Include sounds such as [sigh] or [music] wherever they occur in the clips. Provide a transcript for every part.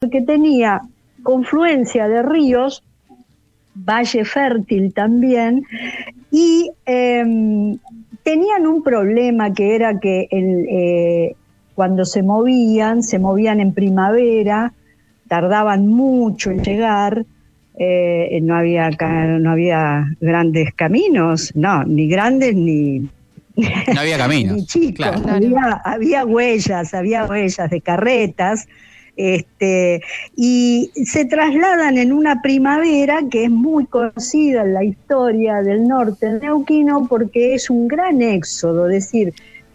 porque tenía confluencia de ríos, valle fértil también, y em, tenían un problema que era que el, eh, cuando se movían, se movían en primavera, tardaban mucho en llegar, eh, no, había, no había grandes caminos, no, ni grandes ni... No había [laughs] caminos. ni chicos, había, había huellas, había huellas de carretas, este, y se trasladan en una primavera que es muy conocida en la historia del norte neuquino porque es un gran éxodo, es decir,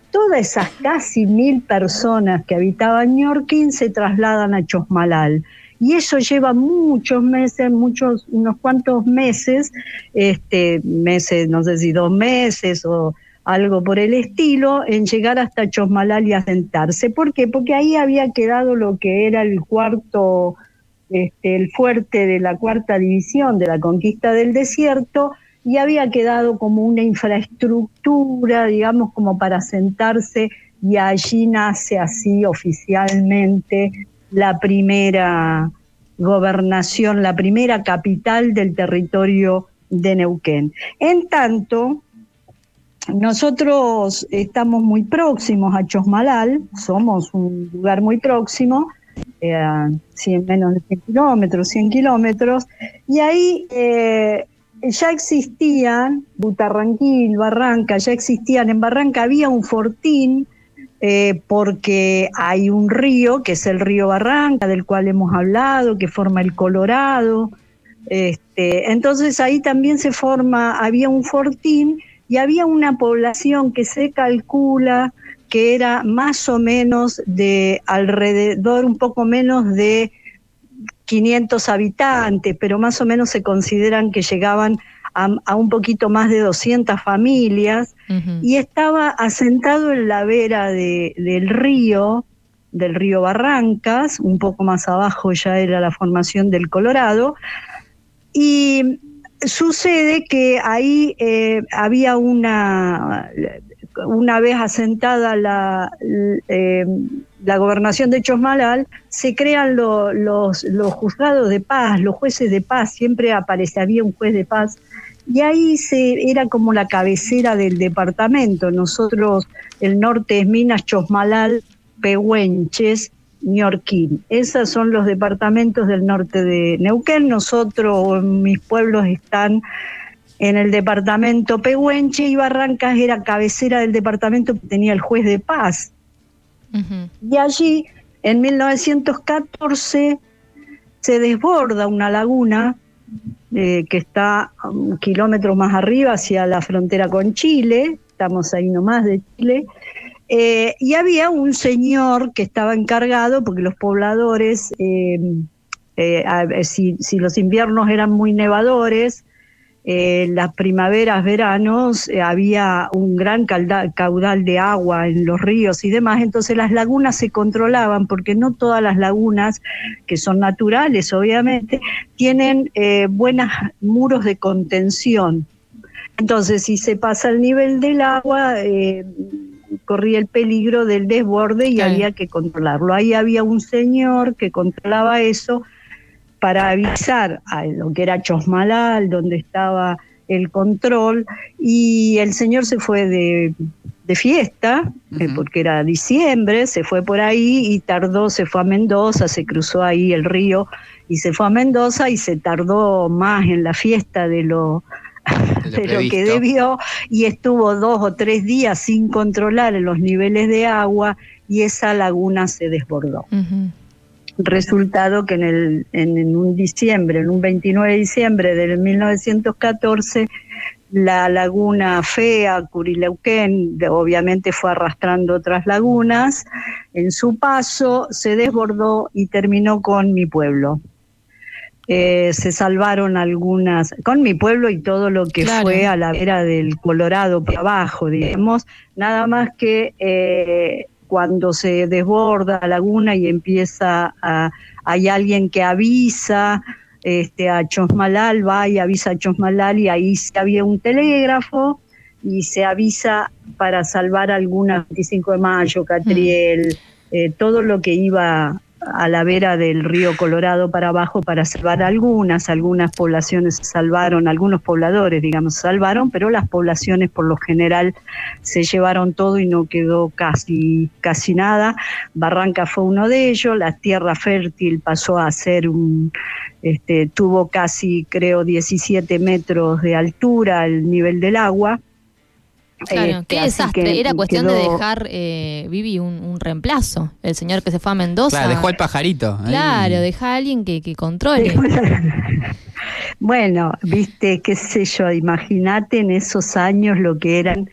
todas esas casi mil personas que habitaban Ñorquín se trasladan a Chosmalal. Y eso lleva muchos meses, muchos, unos cuantos meses, este, meses, no sé si dos meses o algo por el estilo, en llegar hasta Chosmalal y asentarse. ¿Por qué? Porque ahí había quedado lo que era el cuarto, este, el fuerte de la cuarta división de la conquista del desierto, y había quedado como una infraestructura, digamos, como para asentarse, y allí nace así oficialmente la primera gobernación, la primera capital del territorio de Neuquén. En tanto, nosotros estamos muy próximos a Chosmalal, somos un lugar muy próximo, eh, a 100, menos de 100 kilómetros, 100 kilómetros, y ahí eh, ya existían, Butarranquil, Barranca, ya existían, en Barranca había un fortín, eh, porque hay un río, que es el río Barranca, del cual hemos hablado, que forma el Colorado, este, entonces ahí también se forma, había un fortín, y había una población que se calcula que era más o menos de alrededor, un poco menos de 500 habitantes, pero más o menos se consideran que llegaban a, un poquito más de 200 familias y estaba asentado en la vera del río, del río Barrancas, un poco más abajo ya era la formación del Colorado, y Sucede que ahí eh, había una, una vez asentada la, eh, la gobernación de Chosmalal, se crean los, los juzgados de paz, los jueces de paz, siempre aparece, había un juez de paz, y ahí se, era como la cabecera del departamento. Nosotros, el norte es Minas, Chosmalal, Pehuenches, Ñorquín. Esos son los departamentos del norte de Neuquén. Nosotros, mis pueblos están en el departamento Pehuenche y Barrancas era cabecera del departamento que tenía el juez de paz. Y allí, en 1914, se desborda una laguna eh, que está un kilómetro más arriba hacia la frontera con Chile, estamos ahí nomás de Chile, eh, y había un señor que estaba encargado, porque los pobladores, eh, eh, si, los inviernos eran muy nevadores, las primaveras, veranos, había un gran caudal de agua en los ríos y demás, entonces las lagunas se controlaban, porque no todas las lagunas, que son naturales obviamente, tienen buenos muros de contención. Entonces, si se pasa el nivel del agua, corría el peligro del desborde y había que controlarlo. Ahí había un señor que controlaba eso para avisar a lo que era Chosmalal, donde estaba el control, y el señor se fue de, fiesta, eh, porque era diciembre, se fue por ahí y tardó, se fue a Mendoza, se cruzó ahí el río y se fue a Mendoza y se tardó más en la fiesta de lo de lo que debió y estuvo dos o tres días sin controlar los niveles de agua y esa laguna se desbordó. Resultado que en, el, en, un diciembre, en un 29 de diciembre del 1914, la laguna fea, Curileuquén, obviamente fue arrastrando otras lagunas, en su paso se desbordó y terminó con mi pueblo. Eh, se salvaron algunas, con mi pueblo y todo lo que fue a la vera del Colorado por abajo, digamos, nada más que eh, cuando se desborda la laguna y empieza a, hay alguien que avisa este, a Chosmalal, va y avisa a Chosmalal y ahí se había un telégrafo y se avisa para salvar algunas 25 de mayo, Catriel, mm. eh, todo lo que iba a la vera del río Colorado para abajo para salvar algunas, algunas poblaciones se salvaron, algunos pobladores, digamos, salvaron, pero las poblaciones por lo general se llevaron todo y no quedó casi, casi nada. Barranca fue uno de ellos, la tierra fértil pasó a ser un, este, tuvo casi, creo, 17 metros de altura el nivel del agua Claro, qué desastre. Era cuestión de dejar, eh, Vivi, un, reemplazo. El señor que se fue a Mendoza. Claro, dejó al pajarito. Claro, deja a alguien que, controle. [laughs] bueno, viste, qué sé yo, imagínate en esos años lo que eran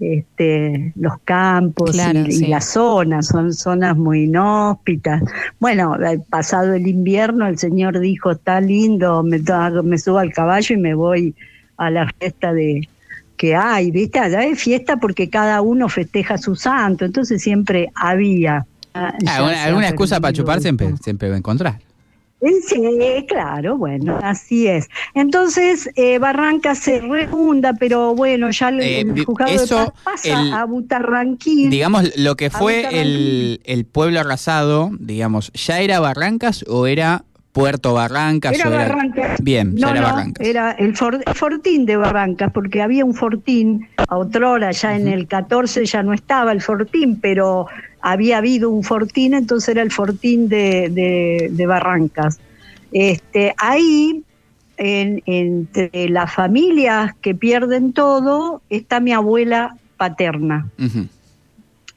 este, los campos y, las zonas, son zonas muy inhóspitas. Bueno, pasado el invierno el señor dijo, está lindo, me, me subo al caballo y me voy a la fiesta de, que hay, ¿viste? Allá hay fiesta porque cada uno festeja su santo, entonces siempre había. Ah, ah, alguna, excusa para chupar siempre, siempre va a encontrar. Sí, claro, bueno, así es. Entonces, eh, Barranca se refunda, pero bueno, ya el, eh, juzgado de pasa a Butarranquín. Digamos, lo que fue el, el pueblo arrasado, digamos, ¿ya era Barrancas o era Puerto Barrancas. Era, Barrancas. Bien, no, era no, Barrancas. Era el, fortín de Barrancas, porque había un fortín, a otra hora, ya en el 14 ya no estaba el fortín, pero había habido un fortín, entonces era el fortín de, de, Barrancas. Este, ahí, en, entre las familias que pierden todo, está mi abuela paterna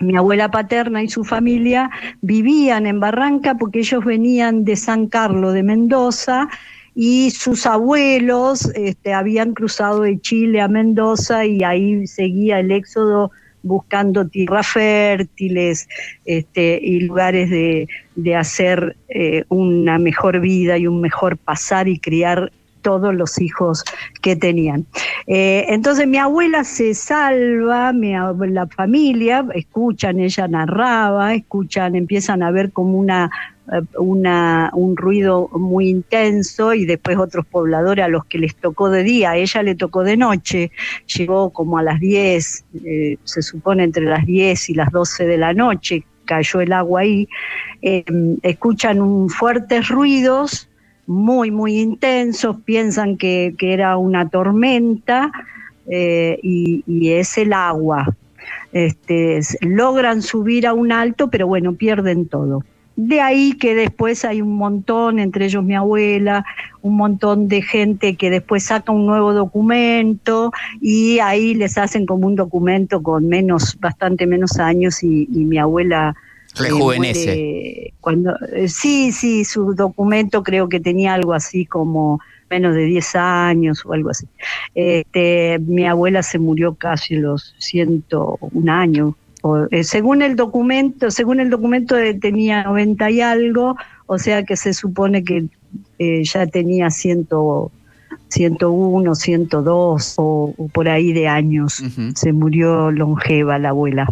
mi abuela paterna y su familia vivían en Barranca porque ellos venían de San Carlos de Mendoza y sus abuelos este, habían cruzado de Chile a Mendoza y ahí seguía el éxodo buscando tierras fértiles este, y lugares de, hacer eh, una mejor vida y un mejor pasar y criar todos los hijos que tenían. Eh, entonces mi abuela se salva, la familia, escuchan, ella narraba, escuchan, empiezan a ver como eh, una, un ruido muy intenso y después otros pobladores a los que les tocó de día, a ella le tocó de noche, llegó como a las 10, eh, se supone entre las 10 y las 12 de la noche, cayó el agua ahí, escuchan un, fuertes ruidos, muy, muy intensos, piensan que, era una tormenta eh, y, es el agua. Este, logran subir a un alto, pero bueno, pierden todo. De ahí que después hay un montón, entre ellos mi abuela, un montón de gente que después saca un nuevo documento y ahí les hacen como un documento con menos, bastante menos años y mi abuela Rejuvenece. cuando, eh, sí, sí, su documento creo que tenía algo así como menos de 10 años o algo así. Este, mi abuela se murió casi los 101 años. Eh, según el documento, según el documento eh, tenía 90 y algo, o sea que se supone que ya tenía 100, 101, 102 o, por ahí de años. Se murió longeva la abuela.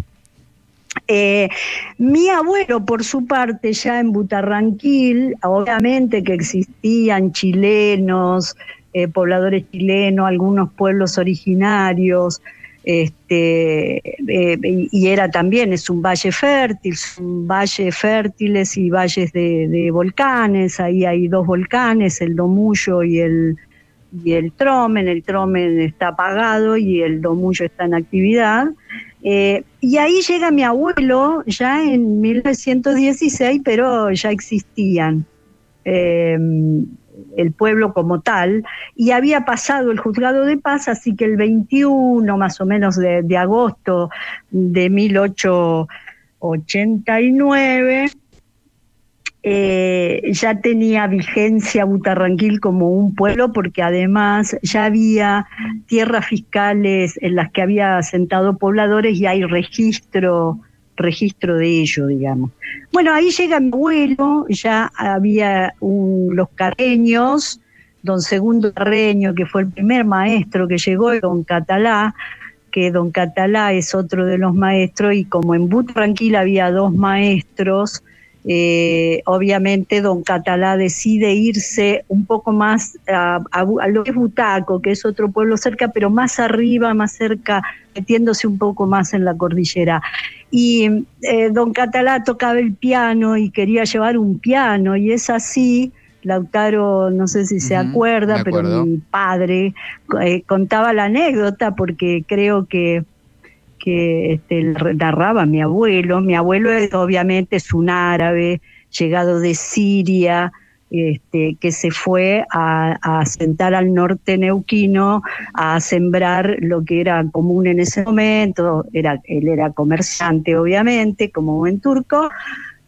Eh, mi abuelo, por su parte, ya en Butarranquil, obviamente que existían chilenos, eh, pobladores chilenos, algunos pueblos originarios, este, eh, y era también, es un valle fértil, son valles fértiles y valles de, volcanes, ahí hay dos volcanes, el Domullo y el, y el Tromen, el Tromen está apagado y el Domullo está en actividad. Eh, y ahí llega mi abuelo ya en 1916, pero ya existían em, el pueblo como tal, y había pasado el juzgado de paz, así que el 21 más o menos de, de agosto de 1889, eh, ya tenía vigencia Butarranquil como un pueblo porque además ya había tierras fiscales en las que había asentado pobladores y hay registro registro de ello, digamos. Bueno, ahí llega mi abuelo, ya había los carreños, don Segundo Carreño, que fue el primer maestro que llegó, don Catalá, que don Catalá es otro de los maestros, y como en Butarranquil había dos maestros, eh, obviamente don Catalá decide irse un poco más a, lo que es Butaco, que es otro pueblo cerca, pero más arriba, más cerca, metiéndose un poco más en la cordillera. Y eh, don Catalá tocaba el piano y quería llevar un piano, y es así. Lautaro, no sé si se acuerda, pero mi padre eh, contaba la anécdota porque creo que que este, narraba mi abuelo. Mi abuelo obviamente es un árabe llegado de Siria, este, que se fue a, a sentar al norte neuquino a sembrar lo que era común en ese momento. Era, él era comerciante, obviamente, como buen turco.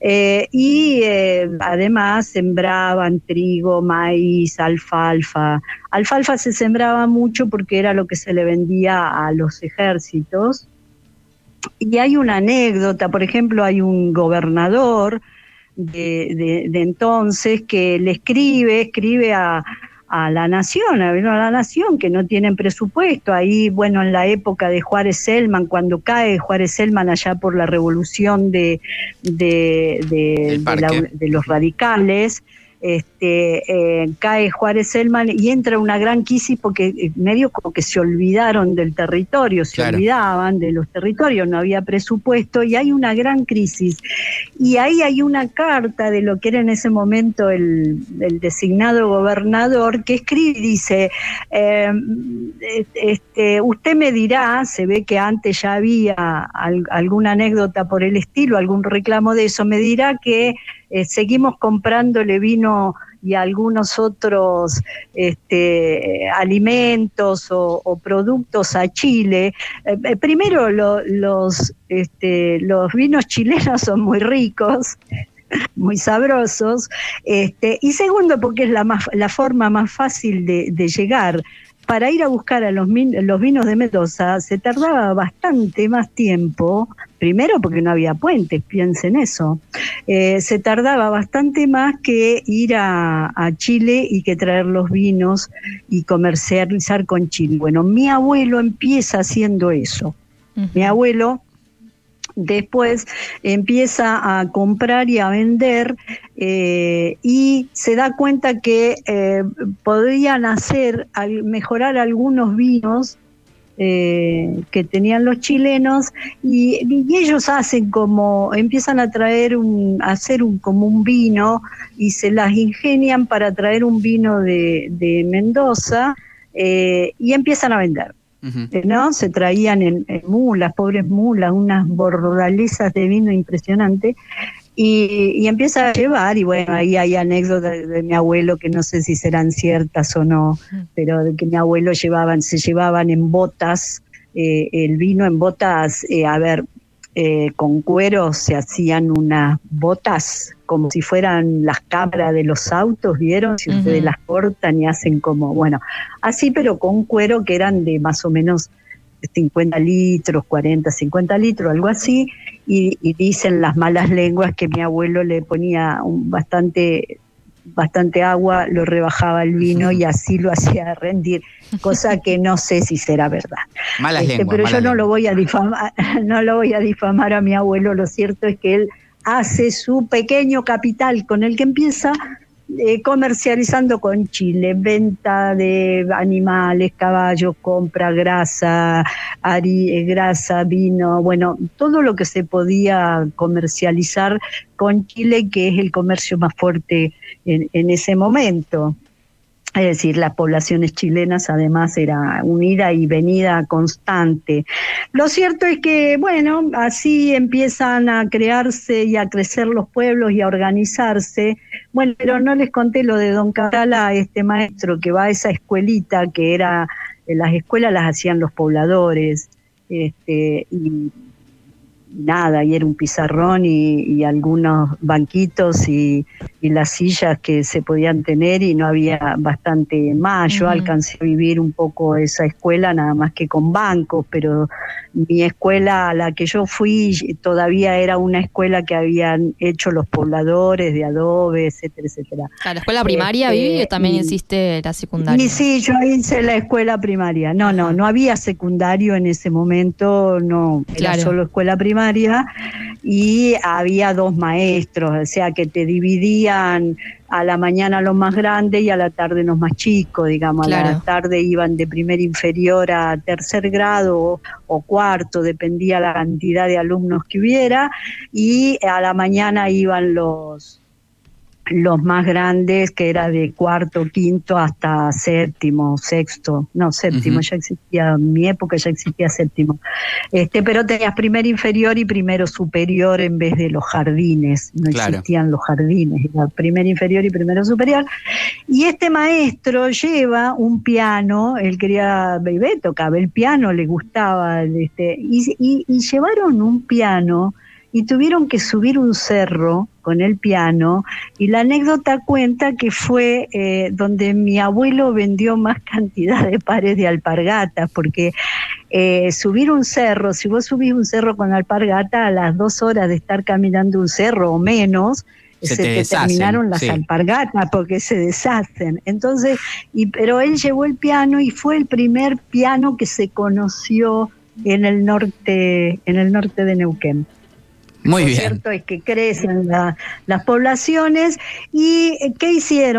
Eh, y eh, además sembraban trigo, maíz, alfalfa. Alfalfa se sembraba mucho porque era lo que se le vendía a los ejércitos y hay una anécdota, por ejemplo, hay un gobernador de, entonces que le escribe, escribe a, la nación, a, la nación que no tienen presupuesto. Ahí, bueno, en la época de Juárez Selman, cuando cae Juárez Selman allá por la revolución de, de, de los radicales, este, eh, cae Juárez Selman y entra una gran crisis porque eh, medio como que se olvidaron del territorio, se olvidaban de los territorios, no había presupuesto y hay una gran crisis. Y ahí hay una carta de lo que era en ese momento el, designado gobernador que escribe y dice, em, este, usted me dirá, se ve que antes ya había alguna anécdota por el estilo, algún reclamo de eso, me dirá que eh, seguimos comprándole vino y algunos otros este, alimentos o, productos a Chile. Eh, eh, primero, los, este, los vinos chilenos son muy ricos, [laughs] muy sabrosos, este, y segundo porque es la, más, la forma más fácil de, de llegar para ir a buscar a los, los vinos de Mendoza se tardaba bastante más tiempo, primero porque no había puentes, piensen eso, eh, se tardaba bastante más que ir a, Chile y que traer los vinos y comercializar con Chile. Bueno, mi abuelo empieza haciendo eso. Mi abuelo después empieza a comprar y a vender eh, y se da cuenta que eh, podrían hacer, mejorar algunos vinos eh, que tenían los chilenos y, ellos hacen como, empiezan a traer un, a hacer un, como un vino y se las ingenian para traer un vino de, de Mendoza y empiezan a vender. ¿No? Se traían en, mulas, pobres mulas, unas bordalizas de vino impresionante. Y, empieza a llevar, y bueno, ahí hay anécdotas de, mi abuelo que no sé si serán ciertas o no, pero de que mi abuelo llevaban, se llevaban en botas, eh, el vino en botas, eh, a ver, eh, con cuero se hacían unas botas como si fueran las cámaras de los autos, ¿vieron? Si ustedes las cortan y hacen como, bueno, así pero con cuero que eran de más o menos 50 litros, 40, 50 litros, algo así, y, dicen las malas lenguas que mi abuelo le ponía un, bastante bastante agua, lo rebajaba el vino y así lo hacía [laughs] rendir, cosa que no sé si será verdad. Malas este, pero yo no lo voy a difamar, [laughs] no lo voy a difamar a mi abuelo, lo cierto es que él hace su pequeño capital con el que empieza eh, comercializando con Chile, venta de animales, caballos, compra grasa, eh, grasa, vino, bueno, todo lo que se podía comercializar con Chile, que es el comercio más fuerte en ese momento. Es decir, las poblaciones chilenas además era unida y venida constante. Lo cierto es que, bueno, así empiezan a crearse y a crecer los pueblos y a organizarse. Bueno, pero no les conté lo de Don Catala, este maestro que va a esa escuelita que era, las escuelas las hacían los pobladores, este, y nada, y era un pizarrón y, algunos banquitos y, las sillas que se podían tener y no había bastante más. Yo alcancé a vivir un poco esa escuela, nada más que con bancos, pero mi escuela a la que yo fui todavía era una escuela que habían hecho los pobladores de adobe, etcétera, etcétera. ¿La escuela primaria, Vivi, o también existe la secundaria? sí, yo hice la escuela primaria. No, no, no había secundario en ese momento, no, era solo escuela primaria primaria y había dos maestros, o sea que te dividían a la mañana los más grandes y a la tarde los más chicos, digamos, a la tarde iban de primer inferior a tercer grado o, cuarto, dependía la cantidad de alumnos que hubiera, y a la mañana iban los los más grandes, que era de cuarto, quinto hasta séptimo, sexto, no, séptimo, ya existía, en mi época ya existía séptimo. Este, pero tenías primero inferior y primero superior en vez de los jardines, no existían los jardines, era primero inferior y primero superior. Y este maestro lleva un piano, él quería, bebé tocaba el piano, le gustaba, este, y, y llevaron un piano y tuvieron que subir un cerro con el piano y la anécdota cuenta que fue eh, donde mi abuelo vendió más [laughs] cantidad de pares de alpargatas porque eh, subir un cerro, si vos subís un cerro con alpargata a las dos horas de estar caminando un cerro o menos, se, te, terminaron las alpargatas porque se deshacen. Entonces, y, pero él llevó el piano y fue el primer piano que se conoció en el norte, en el norte de Neuquén. Muy Lo bien. cierto es que crecen las poblaciones y eh, ¿qué hicieron?